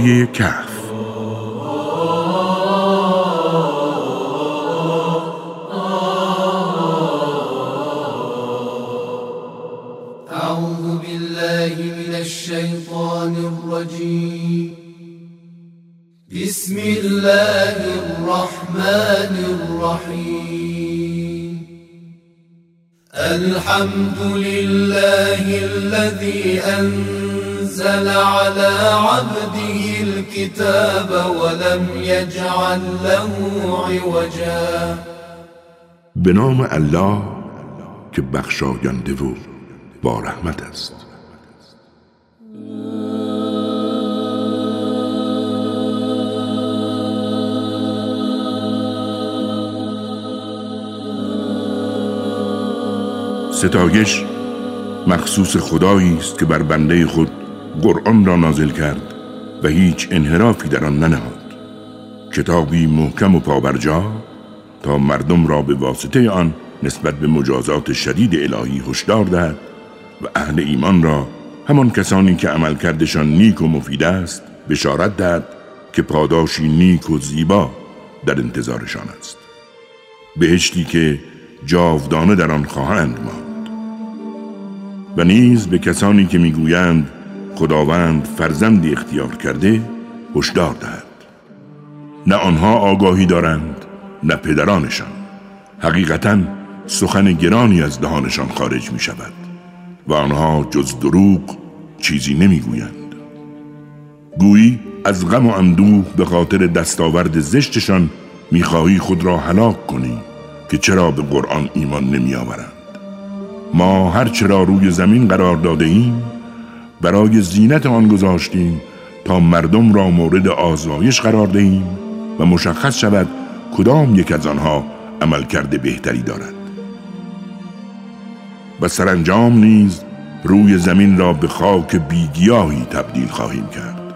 je je. نام الله که بخشاینده و با رحمت است. ستایش مخصوص خدایی است که بر بنده خود قرآن را نازل کرد و هیچ انحرافی در آن ننهاد. کتابی محکم و پابرجا تا مردم را به واسطه آن نسبت به مجازات شدید الهی هشدار دهد و اهل ایمان را همان کسانی که عملکردشان نیک و مفید است بشارت دهد که پاداشی نیک و زیبا در انتظارشان است. بهشتی که جاودانه در آن خواهند ماند و نیز به کسانی که می‌گویند خداوند فرزندی اختیار کرده هشدار دهد. نه آنها آگاهی دارند نه پدرانشان. حقیقتا سخن گرانی از دهانشان خارج می شود و آنها جز دروغ چیزی نمی‌گویند. گویی از غم و اندوه به خاطر دستاورد زشتشان می‌خواهی خود را هلاک کنی که چرا به قرآن ایمان نمی آورند ما هر چرا روی زمین قرار داده ایم برای زینت آن گذاشتیم تا مردم را مورد آزمایش قرار دهیم و مشخص شود کدام یک از آنها عمل کرده بهتری دارد و سرانجام نیز روی زمین را به خاک بیگیاهی تبدیل خواهیم کرد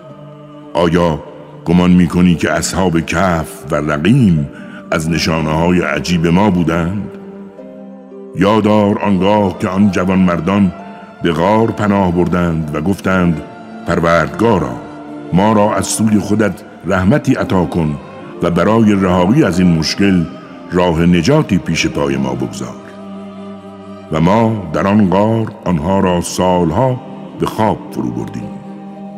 آیا گمان می کنی که اصحاب کف و رقیم از نشانه های عجیب ما بودند؟ یادار آنگاه که آن جوان مردان به غار پناه بردند و گفتند پروردگارا ما را از سوی خودت رحمتی عطا کن و برای رهایی از این مشکل راه نجاتی پیش پای ما بگذار. و ما در آن غار آنها را سالها به خواب فرو بردیم.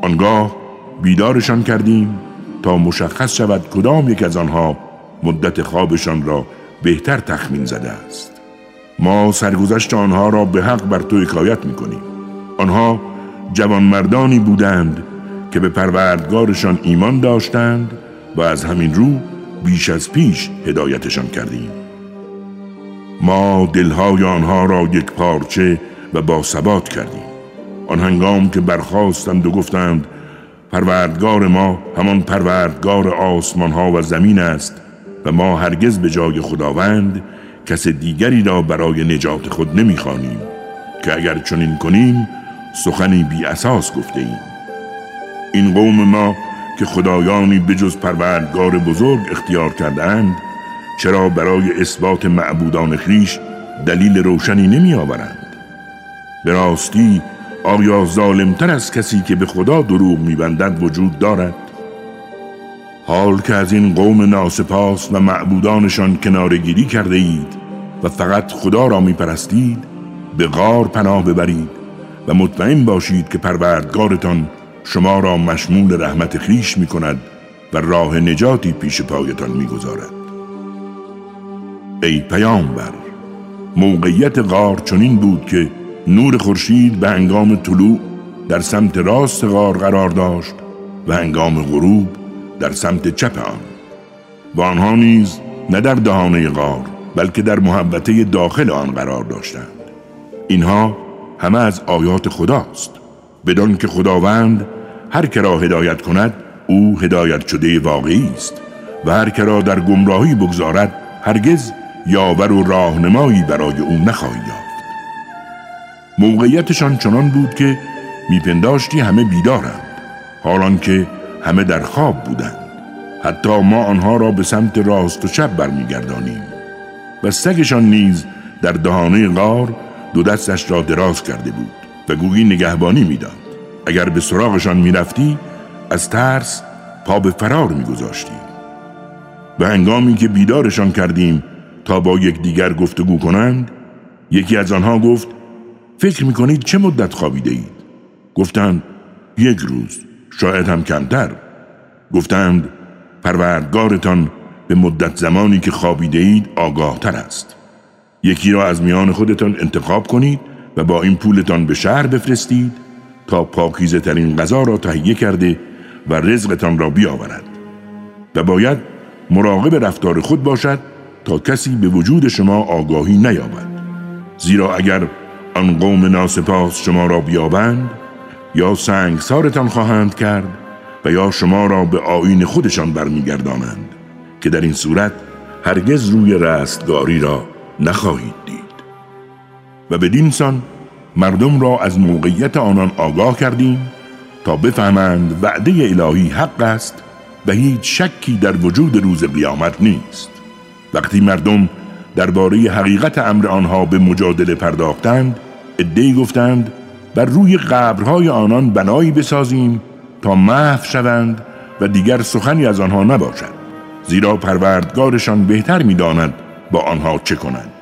آنگاه بیدارشان کردیم تا مشخص شود کدام یک از آنها مدت خوابشان را بهتر تخمین زده است. ما سرگذشت آنها را به حق بر تو حکایت می‌کنیم. آنها جوانمردانی بودند که به پروردگارشان ایمان داشتند و از همین رو بیش از پیش هدایتشان کردیم. ما دلهای آنها را یک پارچه و با ثبات کردیم. آن هنگام که برخواستند و گفتند پروردگار ما همان پروردگار آسمان ها و زمین است و ما هرگز به جای خداوند کس دیگری را برای نجات خود نمی‌خوانیم که اگر چنین کنیم سخنی بی اساس گفته ایم این قوم ما که خدایانی بجز پروردگار بزرگ اختیار کردند چرا برای اثبات معبودان خیش دلیل روشنی نمی آورند به راستی آیا ظالمتر از کسی که به خدا دروغ میبندد وجود دارد؟ حال که از این قوم ناسپاس و معبودانشان کنارگیری کرده اید و فقط خدا را میپرستید به غار پناه ببرید و مطمئن باشید که پروردگارتان شما را مشمول رحمت خیش می کند و راه نجاتی پیش پایتان می گذارد. ای پیامبر موقعیت غار چنین بود که نور خورشید به هنگام طلوع در سمت راست غار قرار داشت و هنگام غروب در سمت چپ آن و آنها نیز نه در دهانه غار بلکه در محبته داخل آن قرار داشتند اینها همه از آیات خداست بدان که خداوند هر که را هدایت کند او هدایت شده واقعی است و هر که را در گمراهی بگذارد هرگز یاور و راهنمایی برای او نخواهی یافت. موقعیتشان چنان بود که میپنداشتی همه بیدارند حالان که همه در خواب بودند. حتی ما آنها را به سمت راست و چپ برمیگردانیم و سگشان نیز در دهانه غار دو دستش را دراز کرده بود و گویی نگهبانی می‌داد. اگر به سراغشان می‌رفتی از ترس پا به فرار میگذاشتیم و هنگامی که بیدارشان کردیم تا با دیگر گفتگو کنند یکی از آنها گفت فکر می‌کنید چه مدت خوابیده اید؟ گفتند یک روز شاید هم کمتر. گفتند پروردگارتان به مدت زمانی که خوابیده اید آگاه تر است. یکی را از میان خودتان انتخاب کنید و با این پولتان به شهر بفرستید تا پاکیزه ترین غذا را تهیه کرده و رزقتان را بیاورد. و باید مراقب رفتار خود باشد تا کسی به وجود شما آگاهی نیابد. زیرا اگر آن قوم ناسپاس شما را بیابند یا سنگسارتان خواهند کرد و یا شما را به آین خودشان برمیگردانند که در این صورت هرگز روی رستگاری را نخواهید دید. و بدین سان مردم را از موقعیت آنان آگاه کردیم تا بفهمند وعده الهی حق است و هیچ شکی در وجود روز قیامت نیست. وقتی مردم درباره حقیقت امر آنها به مجادله پرداختند ادهی گفتند بر روی قبرهای آنان بنایی بسازیم تا محو شوند و دیگر سخنی از آنها نباشد زیرا پروردگارشان بهتر می‌داند با آنها چه کنند.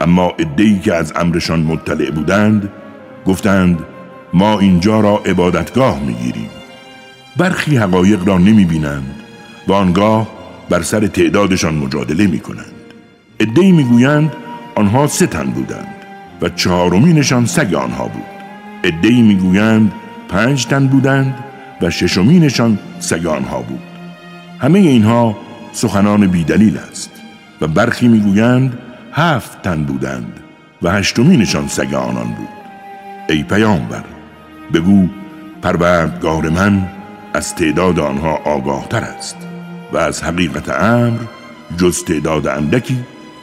اما ادهی که از امرشان مطلع بودند گفتند ما اینجا را عبادتگاه می‌گیریم. برخی حقایق را نمی بینند و آنگاه بر سر تعدادشان مجادله می کنند ادهی می‌گویند آنها سه تن بودند و چهارمینشان سگ آنها بود. ادهی می‌گویند پنج تن بودند و ششمینشان سگ آنها بود. همه اینها سخنان بیدلیل است و برخی می‌گویند هفت تن بودند و هشتمینشان سگ آنان بود. ای پیامبر بگو پروردگار من از تعداد آنها آگاه تر است و از حقیقت امر جز تعداد اندکی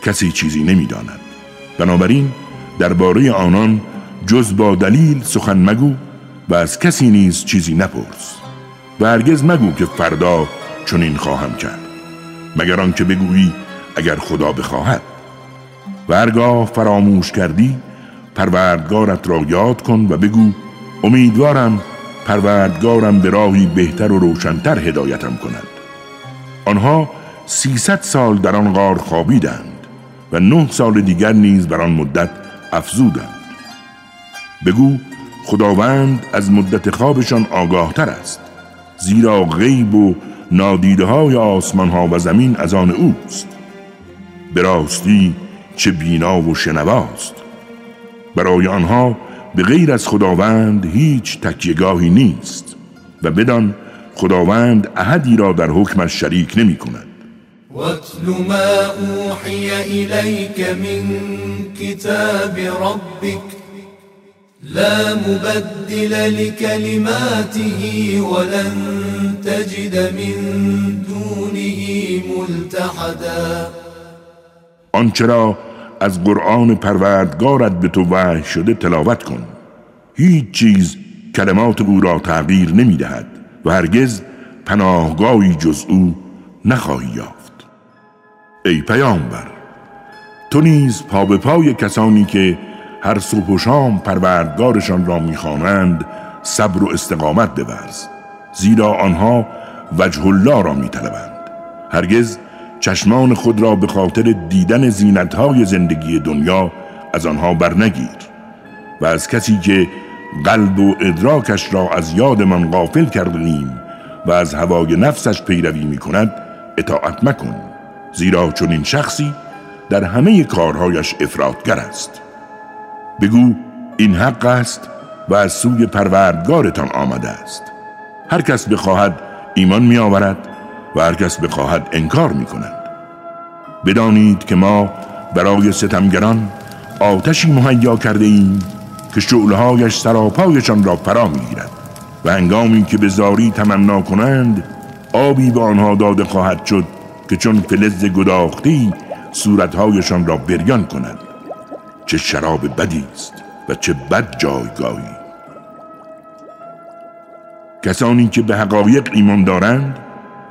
کسی چیزی نمی‌داند. بنابراین درباره آنان جز با دلیل سخن مگو و از کسی نیز چیزی نپرس و هرگز مگو که فردا چنین خواهم کرد. مگر آنکه بگویی اگر خدا بخواهد. و هرگاه فراموش کردی پروردگارت را یاد کن و بگو امیدوارم پروردگارم به راهی بهتر و روشنتر هدایتم کند. آنها سیصد سال در آن غار خوابیدند و نه سال دیگر نیز بر آن مدت افزودند. بگو خداوند از مدت خوابشان آگاه تر است زیرا غیب و نادیده های آسمان ها و زمین از آن اوست. به راستی چه بینا و شنواست. برای آنها به غیر از خداوند هیچ تکیگاهی نیست و بدان خداوند احدی را در حکمش شریک نمی کند واتل ما اوحی الیک من کتاب ربک. لا مبدل لكلماته ولن تجد من دونه ملتحدا. آنچرا از قرآن پروردگارت به تو وحی شده تلاوت کن. هیچ چیز کلمات او را تغییر نمی دهد و هرگز پناهگاهی جز او نخواهی یافت. ای پیامبر تو نیز پا به پای کسانی که هر صبح و شام پروردگارشان را می‌خوانند صبر و استقامت بورز. زیرا آنها وجه الله را میطلبند هرگز چشمان خود را به خاطر دیدن زینتهای زندگی دنیا از آنها برنگیر و از کسی که قلب و ادراکش را از یادمان غافل کردیم و از هوای نفسش پیروی می کند اطاعت مکن. زیرا چون این شخصی در همه کارهایش افرادگر است. بگو این حق است و از سوی پروردگارتان آمده است. هر کس بخواهد ایمان می آورد و هر کس بخواهد انکار می کند بدانید که ما برای ستمگران آتشی مهیا کرده ایم که شعلهایش سراپایشان را فرا می‌گیرد و هنگامی که به زاری تمنا کنند آبی به آنها داده خواهد شد که چون فلز گداختی صورتهایشان را بریان کند. چه شراب بدی است و چه بد جایگاهی. کسانی که به حقایق ایمان دارند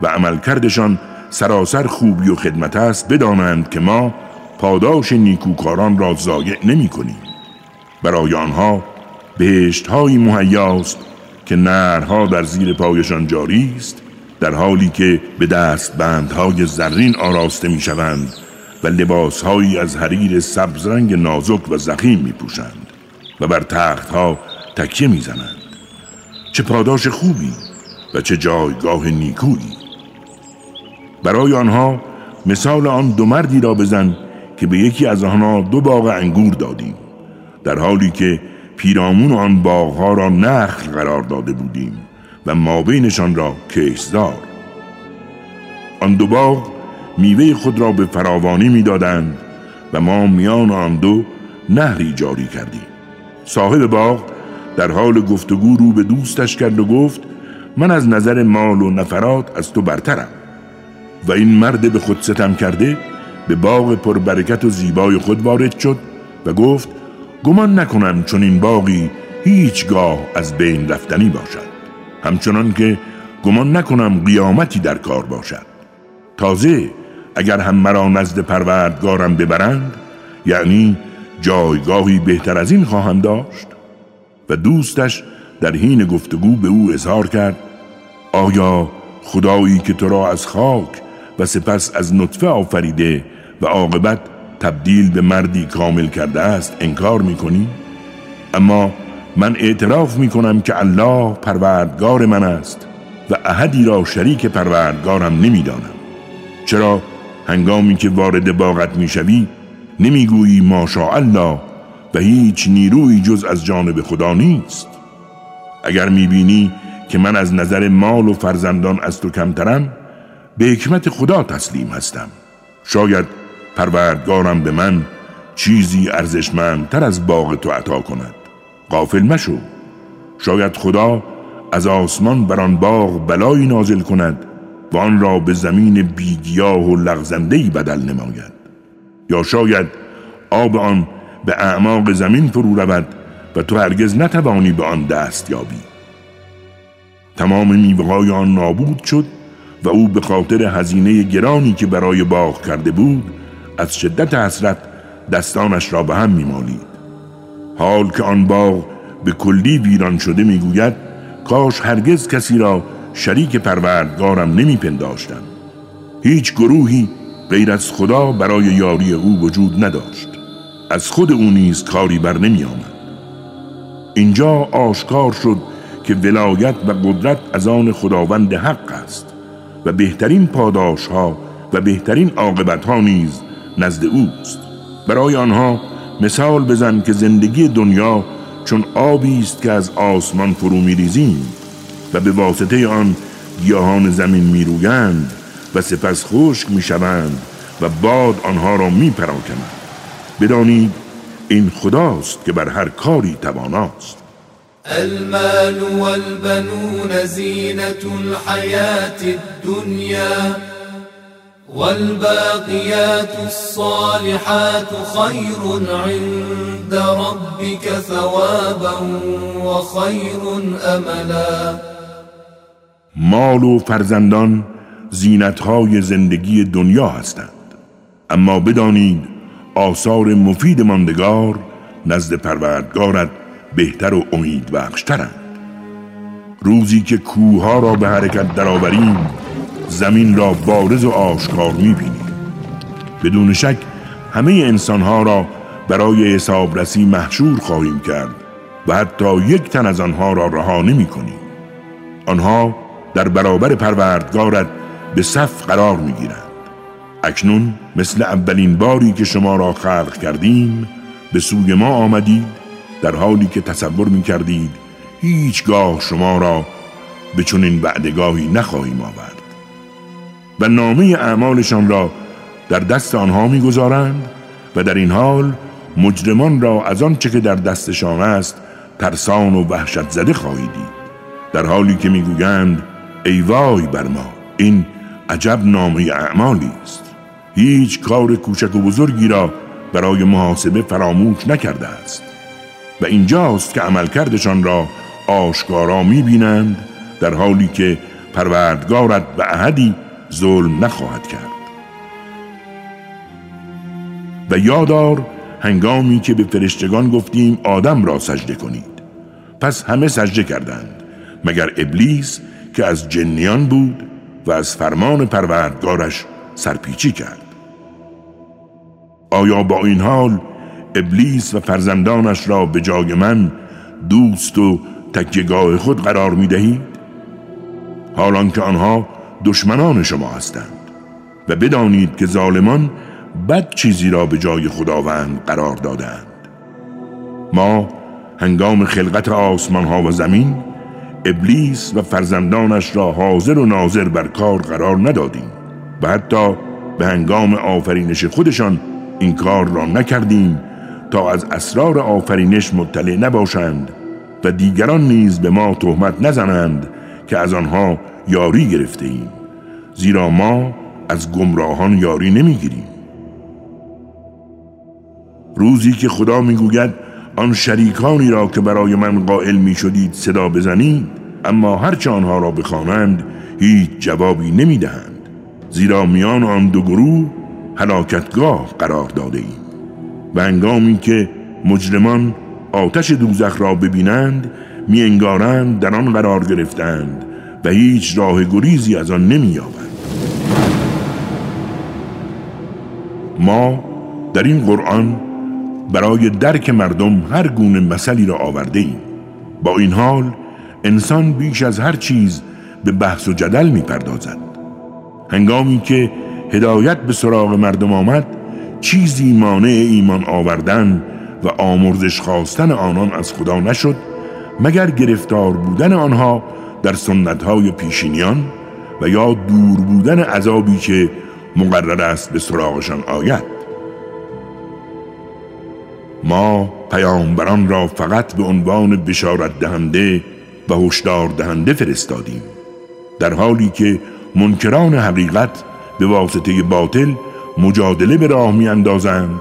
و عملکردشان سراسر خوبی و خدمت است بدانند که ما پاداش نیکوکاران را ضایع نمی کنیم برای آنها بهشت های مهیاست که نرها در زیر پایشان جاری است در حالی که به دست بندهای زرین آراسته می شوند و لباسهایی از حریر سبزرنگ نازک و زخیم می پوشند و بر تختها تکیه می زنند. چه پاداش خوبی و چه جایگاه نیکویی برای آنها مثال آن دو مردی را بزن که به یکی از آنها دو باغ انگور دادیم در حالی که پیرامون آن باغها را نخل قرار داده بودیم و مابینشان را کشزار آن دو باغ میوه خود را به فراوانی می‌دادند و ما میان آن دو نهری جاری کردیم. صاحب باغ در حال گفتگو رو به دوستش کرد و گفت من از نظر مال و نفرات از تو برترم. و این مرد به خود ستم کرده به باغ پربرکت و زیبای خود وارد شد و گفت گمان نکنم چون این باقی هیچگاه از بین رفتنی باشد. همچنان که گمان نکنم قیامتی در کار باشد. تازه اگر هم مرا نزد پروردگارم ببرند یعنی جایگاهی بهتر از این خواهم داشت. و دوستش در حین گفتگو به او اظهار کرد آیا خدایی که تو را از خاک و سپس از نطفه آفریده و عاقبت تبدیل به مردی کامل کرده است انکار می کنی؟ اما من اعتراف می کنم که الله پروردگار من است و احدی را شریک پروردگارم نمی دانم. چرا هنگامی که وارد باغت می شوی نمی گویی ماشاءالله و هیچ نیروی جز از جانب خدا نیست اگر می بینی که من از نظر مال و فرزندان از تو کمترم به حکمت خدا تسلیم هستم. شاید پروردگارم به من چیزی ارزشمندتر از باغ تو عطا کند. قافل مشو. شاید خدا از آسمان بر آن باغ بلایی نازل کند و آن را به زمین بیگیاه و لغزندهی بدل نماید. یا شاید آب آن به اعماق زمین فرو رود و تو هرگز نتوانی به آن دست یابی. تمام میوه‌های آن نابود شد و او به خاطر هزینه گرانی که برای باغ کرده بود از شدت حسرت دستانش را به هم میمالید. حال که آن باغ به کلی ویران شده می‌گوید کاش هرگز کسی را شریک پروردگارم نمیپنداشتم. هیچ گروهی غیر از خدا برای یاری او وجود نداشت. از خود او نیز کاری بر نمی آمد اینجا آشکار شد که ولایت و قدرت از آن خداوند حق است. و بهترین پاداش ها و بهترین عاقبت ها نیز نزد اوست. برای آنها مثال بزن که زندگی دنیا چون آبی است که از آسمان فرو میریزیم و به واسطه آن گیاهان زمین میرویند و سپس خشک می‌شوند و باد آنها را میپراکند. بدانید این خداست که بر هر کاری تواناست. المال والبنون زینة الحياة الدنيا والباقيات الصالحات خير عند ربك ثوابا وخير املا مال و فرزندان زینتهای زندگی دنیا هستند. اما بدانید آثار مفید ماندگار نزد پروردگارت بهتر و امید بخشترند روزی که کوها را به حرکت درآوریم زمین را بارز و آشکار می‌بینیم بدون شک همه انسانها را برای حسابرسی محشور خواهیم کرد و حتی یک تن از آنها را رها نمی کنیم. آنها در برابر پروردگارت به صف قرار می گیرند. اکنون مثل اولین باری که شما را خلق کردیم به سوی ما آمدید در حالی که تصور می کردید هیچگاه شما را به چنین وعدگاهی نخواهیم آورد. و نامه اعمالشان را در دست آنها می‌گذارند و در این حال مجرمان را از آنچه که در دستشان است ترسان و وحشت زده خواهیدید در حالی که می‌گویند ای وای بر ما این عجب نامه اعمالی است. هیچ کار کوچک و بزرگی را برای محاسبه فراموش نکرده است. و اینجاست که عملکردشان را آشکارا می‌بینند در حالی که پروردگارت و احدی ظلم نخواهد کرد. و یادار هنگامی که به فرشتگان گفتیم آدم را سجده کنید. پس همه سجده کردند مگر ابلیس که از جنیان بود و از فرمان پروردگارش سرپیچی کرد. آیا با این حال ابلیس و فرزندانش را به جای من دوست و تکیگاه خود قرار می دهید؟ حالان که آنها دشمنان شما هستند و بدانید که ظالمان بد چیزی را به جای خداوند قرار دادند ما هنگام خلقت آسمان ها و زمین ابلیس و فرزندانش را حاضر و ناظر بر کار قرار ندادیم و حتی به هنگام آفرینش خودشان این کار را نکردیم تا از اسرار آفرینش مطلع نباشند و دیگران نیز به ما تهمت نزنند که از آنها یاری گرفته ایم زیرا ما از گمراهان یاری نمی‌گیریم. روزی که خدا می‌گوید آن شریکانی را که برای من قائل می شدید صدا بزنید اما هرچه آنها را بخوانند هیچ جوابی نمی دهند زیرا میان آن دو گروه هلاکتگاه قرار داده ایم و انگامی که مجرمان آتش دوزخ را ببینند می انگارند در آن قرار گرفتند و هیچ راه گریزی از آن نمی یابند ما در این قرآن برای درک مردم هر گونه مسئله را آورده ایم. با این حال انسان بیش از هر چیز به بحث و جدل می پردازد هنگامی که هدایت به سراغ مردم آمد چیزی مانع ایمان آوردن و آمرزش خواستن آنان از خدا نشد مگر گرفتار بودن آنها در سنتهای پیشینیان و یا دور بودن عذابی که مقرر است به سراغشان آید؟ ما پیامبران را فقط به عنوان بشارت دهنده و هشدار دهنده فرستادیم در حالی که منکران حقیقت به واسطه باطل مجادله به راه می اندازند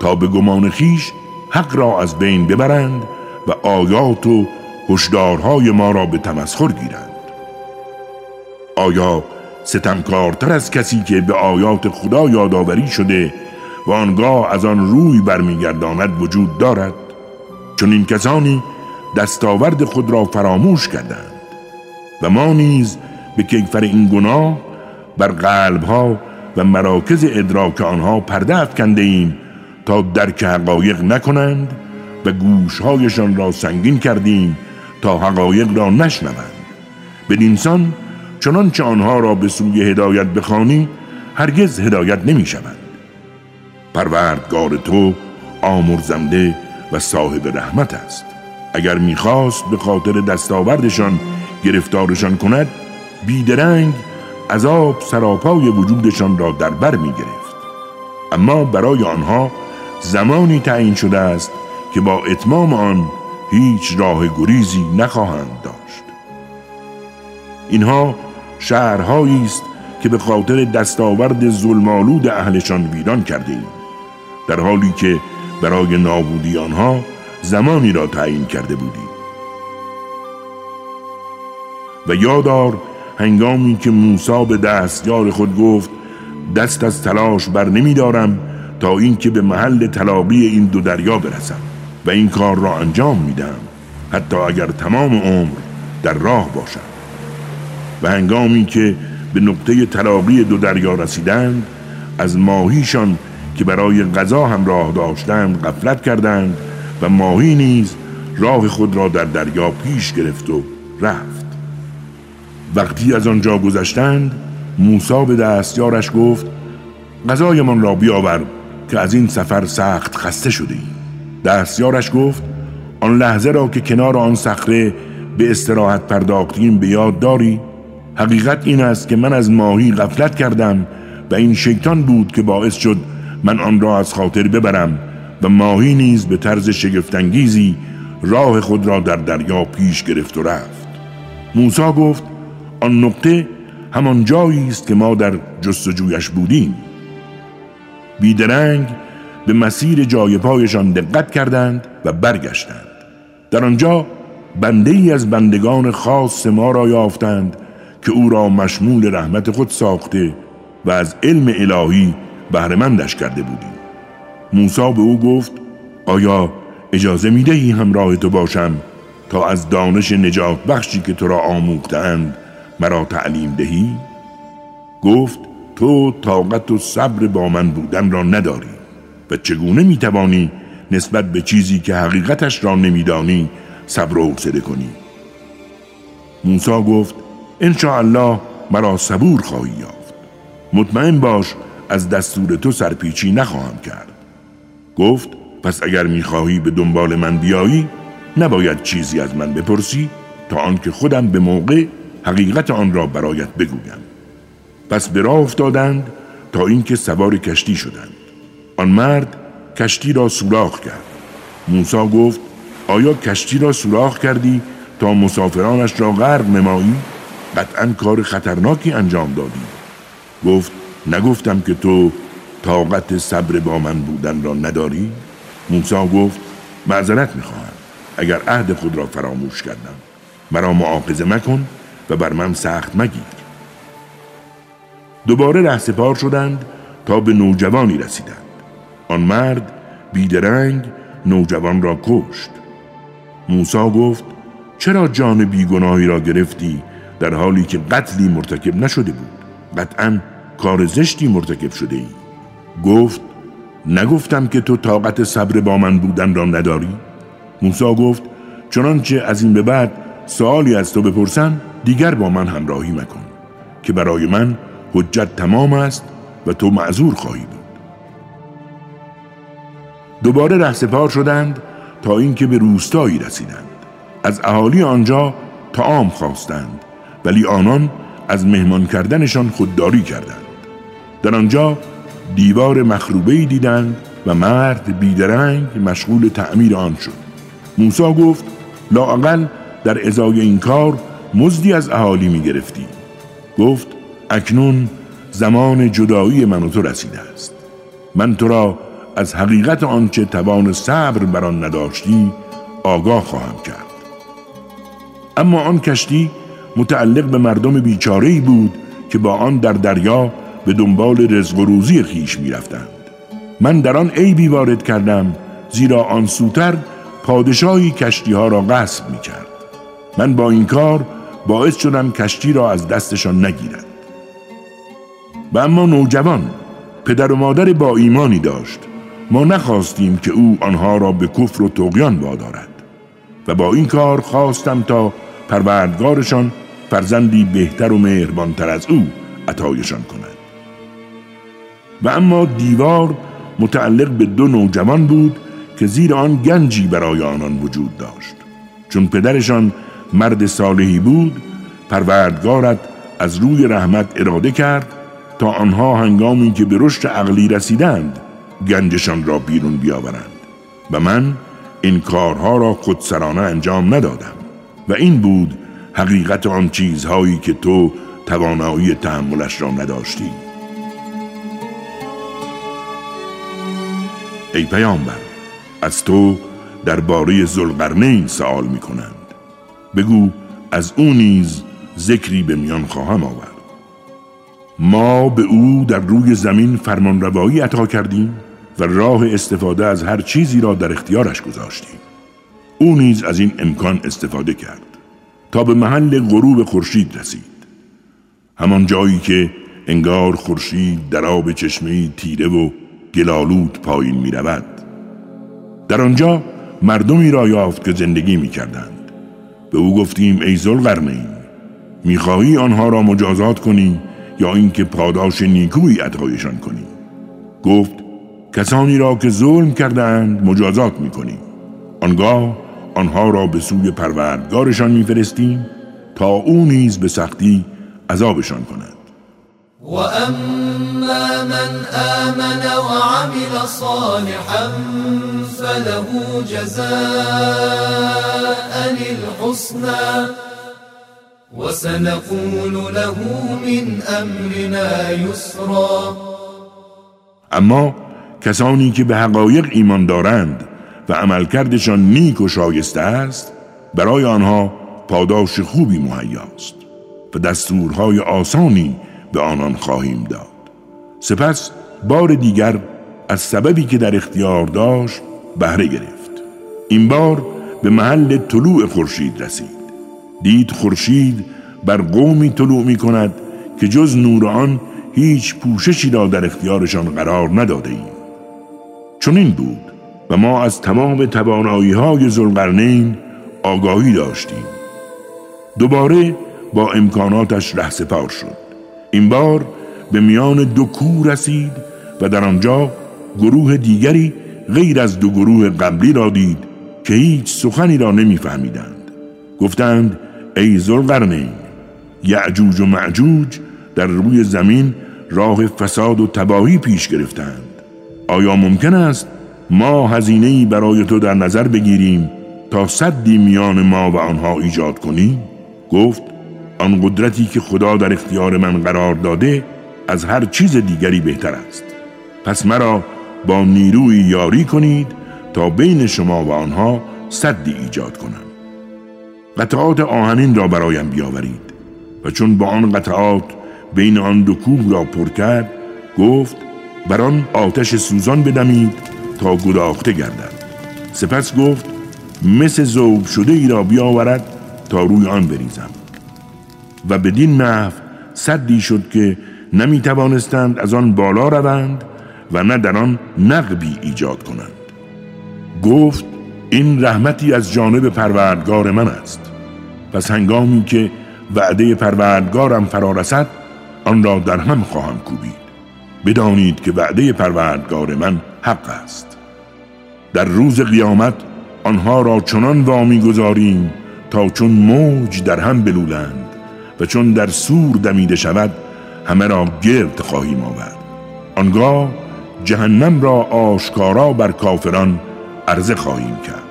تا به گمان خیش حق را از بین ببرند و آیات و هشدارهای ما را به تمسخر گیرند. آیا ستمکارتر از کسی که به آیات خدا یادآوری شده و آنگاه از آن روی برمیگرداند وجود دارد؟ چون این کسانی دستاورد خود را فراموش کردند و ما نیز به کیفر این گناه بر قلبها و مراکز ادراک آنها پرده افکنده ایم تا درک حقایق نکنند و گوشهایشان را سنگین کردیم تا حقایق را نشنوند. بدینسان چنانچه آنها را به سوی هدایت بخوانی هرگز هدایت نمی شوند پروردگار تو آمرزنده و صاحب رحمت است. اگر می‌خواست به خاطر دستاوردشان گرفتارشان کند بیدرنگ عذاب سراپای وجودشان را در بر می گرفت. اما برای آنها زمانی تعیین شده است که با اتمام آن هیچ راه گریزی نخواهند داشت. اینها شهرهایی است که به خاطر دستاورد ظلمالود اهلشان ویران کرده ایم. در حالی که برای نابودی آنها زمانی را تعیین کرده بودیم. و یادار هنگامی که موسی به دستیار خود گفت دست از تلاش بر نمی دارم تا اینکه به محل تلاقی این دو دریا برسم و این کار را انجام میدم حتی اگر تمام عمر در راه باشم. و هنگامی که به نقطه تلاقی دو دریا رسیدند از ماهیشان که برای غذا هم راه داشتند غفلت کردند و ماهی نیز راه خود را در دریا پیش گرفت و رفت. وقتی از آنجا گذشتند موسی به دستیارش گفت غذایمان را بیاور که از این سفر سخت خسته شده ایم دستیارش گفت آن لحظه را که کنار آن صخره به استراحت پرداختیم به یاد داری؟ حقیقت این است که من از ماهی غفلت کردم و این شیطان بود که باعث شد من آن را از خاطر ببرم و ماهی نیز به طرز شگفتانگیزی راه خود را در دریا پیش گرفت و رفت. موسی گفت آن نقطه همان جایی است که ما در جستجویش بودیم. بیدرنگ به مسیر جای پایشان دقت کردند و برگشتند. در آنجا بنده ای از بندگان خاص ما را یافتند که او را مشمول رحمت خود ساخته و از علم الهی بهرهمندش کرده بودیم. موسی به او گفت آیا اجازه می دهی همراه تو باشم تا از دانش نجات بخشی که تو را آموختند مرا تعلیم دهی؟ گفت تو طاقت و صبر با من بودن را نداری و چگونه می‌توانی نسبت به چیزی که حقیقتش را نمیدانی صبر و حوصله کنی؟ موسی گفت الله مرا صبور خواهی یافت. مطمئن باش از دستور تو سرپیچی نخواهم کرد. گفت پس اگر می‌خواهی به دنبال من بیایی نباید چیزی از من بپرسی تا آنکه خودم به موقع حقیقت آن را برایت بگویم. پس به راه افتادند تا اینکه سوار کشتی شدند. آن مرد کشتی را سوراخ کرد. موسی گفت آیا کشتی را سوراخ کردی تا مسافرانش را غرق نمایی؟ قطعا کار خطرناکی انجام دادی. گفت نگفتم که تو طاقت صبر با من بودن را نداری؟ موسی گفت معذرت می‌خواهم. اگر عهد خود را فراموش کردم. مرا معاقزه مکن. و بر من سخت مگیر. دوباره رهسپار شدند تا به نوجوانی رسیدند. آن مرد بیدرنگ نوجوان را کشت. موسی گفت چرا جان بیگناهی را گرفتی در حالی که قتلی مرتکب نشده بود؟ قطعا کار زشتی مرتکب شده ای گفت نگفتم که تو طاقت صبر با من بودن را نداری؟ موسی گفت چنانچه از این به بعد سوالی از تو بپرسم دیگر با من همراهی مکن که برای من حجت تمام است و تو معذور خواهی بود. دوباره رهسپار شدند تا اینکه به روستایی رسیدند. از اهالی آنجا تعام خواستند ولی آنان از مهمان کردنشان خودداری کردند. در آنجا دیوار مخروبه دیدند و مرد بیدرنگ مشغول تعمیر آن شد. موسی گفت لااقل در ازای این کار مزدی از اهالی می گرفتی گفت اکنون زمان جدایی من و تو رسیده است. من تو را از حقیقت آنچه توان صبر بر آن نداشتی آگاه خواهم کرد. اما آن کشتی متعلق به مردم بیچاره‌ای بود که با آن در دریا به دنبال رزق و روزی خیش می‌رفتند. من در آن عیبی وارد کردم زیرا آن سوتر پادشاهی کشتی ها را غصب می کرد من با این کار باعث شدم کشتی را از دستشان نگیرد. و اما نوجوان پدر و مادر با ایمانی داشت. ما نخواستیم که او آنها را به کفر و تقیان وادارد. و با این کار خواستم تا پروردگارشان فرزندی بهتر و مهربانتر از او عطایشان کند. و اما دیوار متعلق به دو نوجوان بود که زیر آن گنجی برای آنان وجود داشت. چون پدرشان مرد صالحی بود پروردگارت از روی رحمت اراده کرد تا آنها هنگامی که به رشد عقلی رسیدند گنجشان را بیرون بیاورند. و من این کارها را خودسرانه انجام ندادم. و این بود حقیقت آن چیزهایی که تو توانایی تحملش را نداشتی. ای پیامبر از تو درباره زلقرنین سوال می کنند بگو از او نیز ذکری به میان خواهم آورد ما به او در روی زمین فرمان روایی عطا کردیم و راه استفاده از هر چیزی را در اختیارش گذاشتیم او نیز از این امکان استفاده کرد تا به محل غروب خورشید رسید همان جایی که انگار خورشید در آب چشمه تیره و گلالود پایین می رود. در آنجا مردمی را یافت که زندگی می کردند. به او گفتیم ای می می‌خواهی آنها را مجازات کنی یا اینکه پاداش نیکویی عطایشان کنی؟ گفت کسانی را که ظلم کردند مجازات می‌کنیم. آنگاه آنها را به سوی پروردگارشان میفرستیم تا او نیز به سختی عذابشان کند. و اما من آمن وعمل صالحا فله جزاء الحسنى وسنقول له من امرنا یسرا اما کسانی که به حقایق ایمان دارند و عملکردشان نیک و شایسته است برای آنها پاداش خوبی مهیاست و دستورهای آسانی به آنان خواهیم داد. سپس بار دیگر از سببی که در اختیار داشت بهره گرفت. این بار به محل طلوع خورشید رسید. دید خورشید بر قومی طلوع می کند که جز نور آن هیچ پوششی را در اختیارشان قرار نداده ایم. چون این بود و ما از تمام توانایی های زلقرنین آگاهی داشتیم. دوباره با امکاناتش ره سپار شد. این بار به میان دو کوه رسید و در آنجا گروه دیگری غیر از دو گروه قبلی را دید که هیچ سخنی را نمیفهمیدند. گفتند ای زلقرنین یعجوج و معجوج در روی زمین راه فساد و تباهی پیش گرفتند. آیا ممکن است ما هزینه برای تو در نظر بگیریم تا صدی میان ما و آنها ایجاد کنیم؟ گفت آن قدرتی که خدا در اختیار من قرار داده از هر چیز دیگری بهتر است. پس مرا با نیروی یاری کنید تا بین شما و آنها صدی ایجاد کنم. قطعات آهنین را برایم بیاورید و چون با آن قطعات بین آن دو کوه را پر کرد گفت بر آن آتش سوزان بدمید تا گداخته گردد. سپس گفت مثل زوب شده ای را بیاورد تا روی آن بریزم. و بدین نحو صدی شد که نمی توانستند از آن بالا روند و نه در آن نقبی ایجاد کنند. گفت این رحمتی از جانب پروردگار من است. پس هنگامی که وعده پروردگارم فرا رسد آن را در هم خواهم کوبید. بدانید که وعده پروردگار من حق است. در روز قیامت آنها را چنان وامی گذاریم تا چون موج در هم بلولند. و چون در سور دمیده شود همه را گرد خواهیم آورد. آنگاه جهنم را آشکارا بر کافران عرضه خواهیم کرد.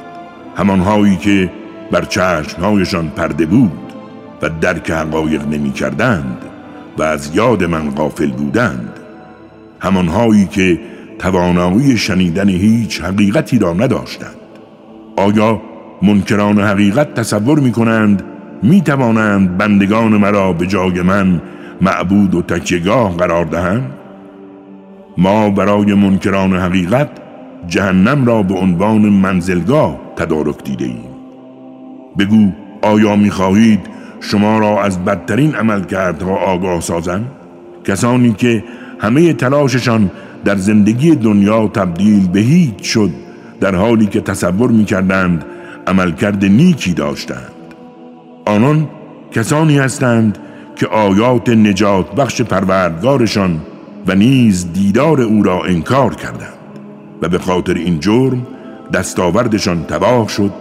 همانهایی که بر چشمهایشان پرده بود و درک حقایق نمی کردند و از یاد من غافل بودند همانهایی که توانایی شنیدن هیچ حقیقتی را نداشتند. آیا منکران حقیقت تصور می کنند می توانند بندگان مرا به جای من معبود و تکیگاه قرار دهند؟ ما برای منکران حقیقت جهنم را به عنوان منزلگاه تدارک دیده ایم بگو آیا می خواهید شما را از بدترین عمل کردها آگاه سازند کسانی که همه تلاششان در زندگی دنیا تبدیل به هیچ شد در حالی که تصور می کردند عملکرد نیکی داشتند. آنان کسانی هستند که آیات نجات بخش پروردگارشان و نیز دیدار او را انکار کردند و به خاطر این جرم دستاوردشان تباه شد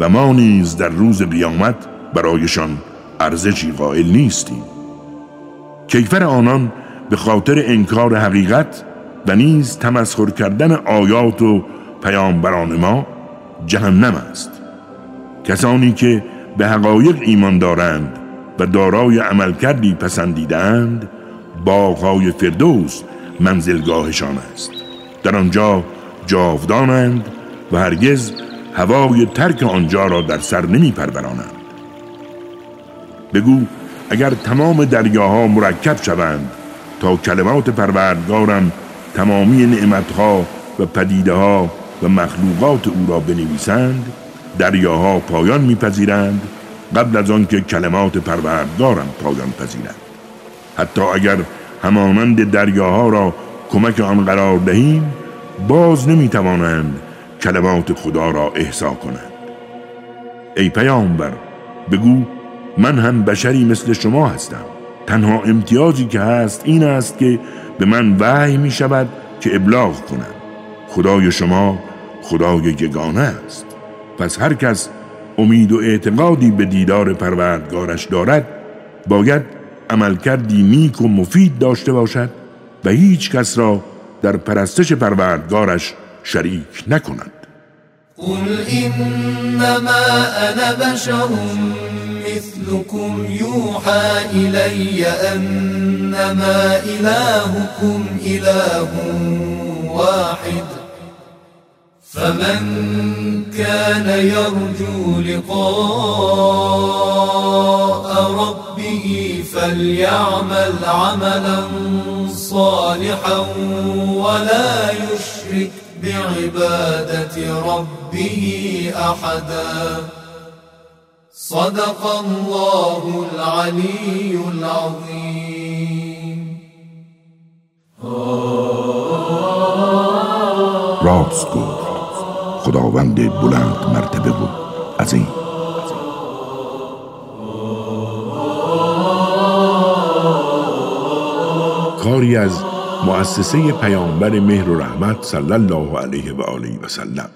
و ما نیز در روز قیامت برایشان ارزشی قائل نیستیم. کیفر آنان به خاطر انکار حقیقت و نیز تمسخر کردن آیات و پیامبران ما جهنم است. کسانی که به حقایق ایمان دارند و دارای عملکردی پسندیدند باغهای فردوس منزلگاهشان است. در آنجا جاودانند و هرگز هوای ترک آنجا را در سر نمی پرورانند بگو اگر تمام دریاها مرکب شوند تا کلمات پروردگارم تمامی نعمتها و پدیده ها و مخلوقات او را بنویسند دریاها پایان میپذیرند قبل از آنکه کلمات پروردگارم پایان پذیرند. حتی اگر همانند دریاها را کمک آن قرار دهیم باز نمی‌توانند کلمات خدا را احسا کنند. ای پیامبر بگو من هم بشری مثل شما هستم. تنها امتیازی که هست این است که به من وحی می شود که ابلاغ کنم. خدای شما خدای یگانه است. پس هر کس امید و اعتقادی به دیدار پروردگارش دارد باید عملکردی نیک و مفید داشته باشد و هیچ کس را در پرستش پروردگارش شریک نکند. قل انما انا بشر مثلكم يوحى الي انما الهكم اله واحد. فمن كان يرجو لقاء ربه فليعمل عملا صالحا ولا يشرك بعبادة ربه أحدا. صدق الله العلي العظيم. راست گفت خداوند بلند مرتبه و عظیم. کاری از مؤسسه پیامبر مهر و رحمت صلی الله علیه و آله و سلم.